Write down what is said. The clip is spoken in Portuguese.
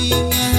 minha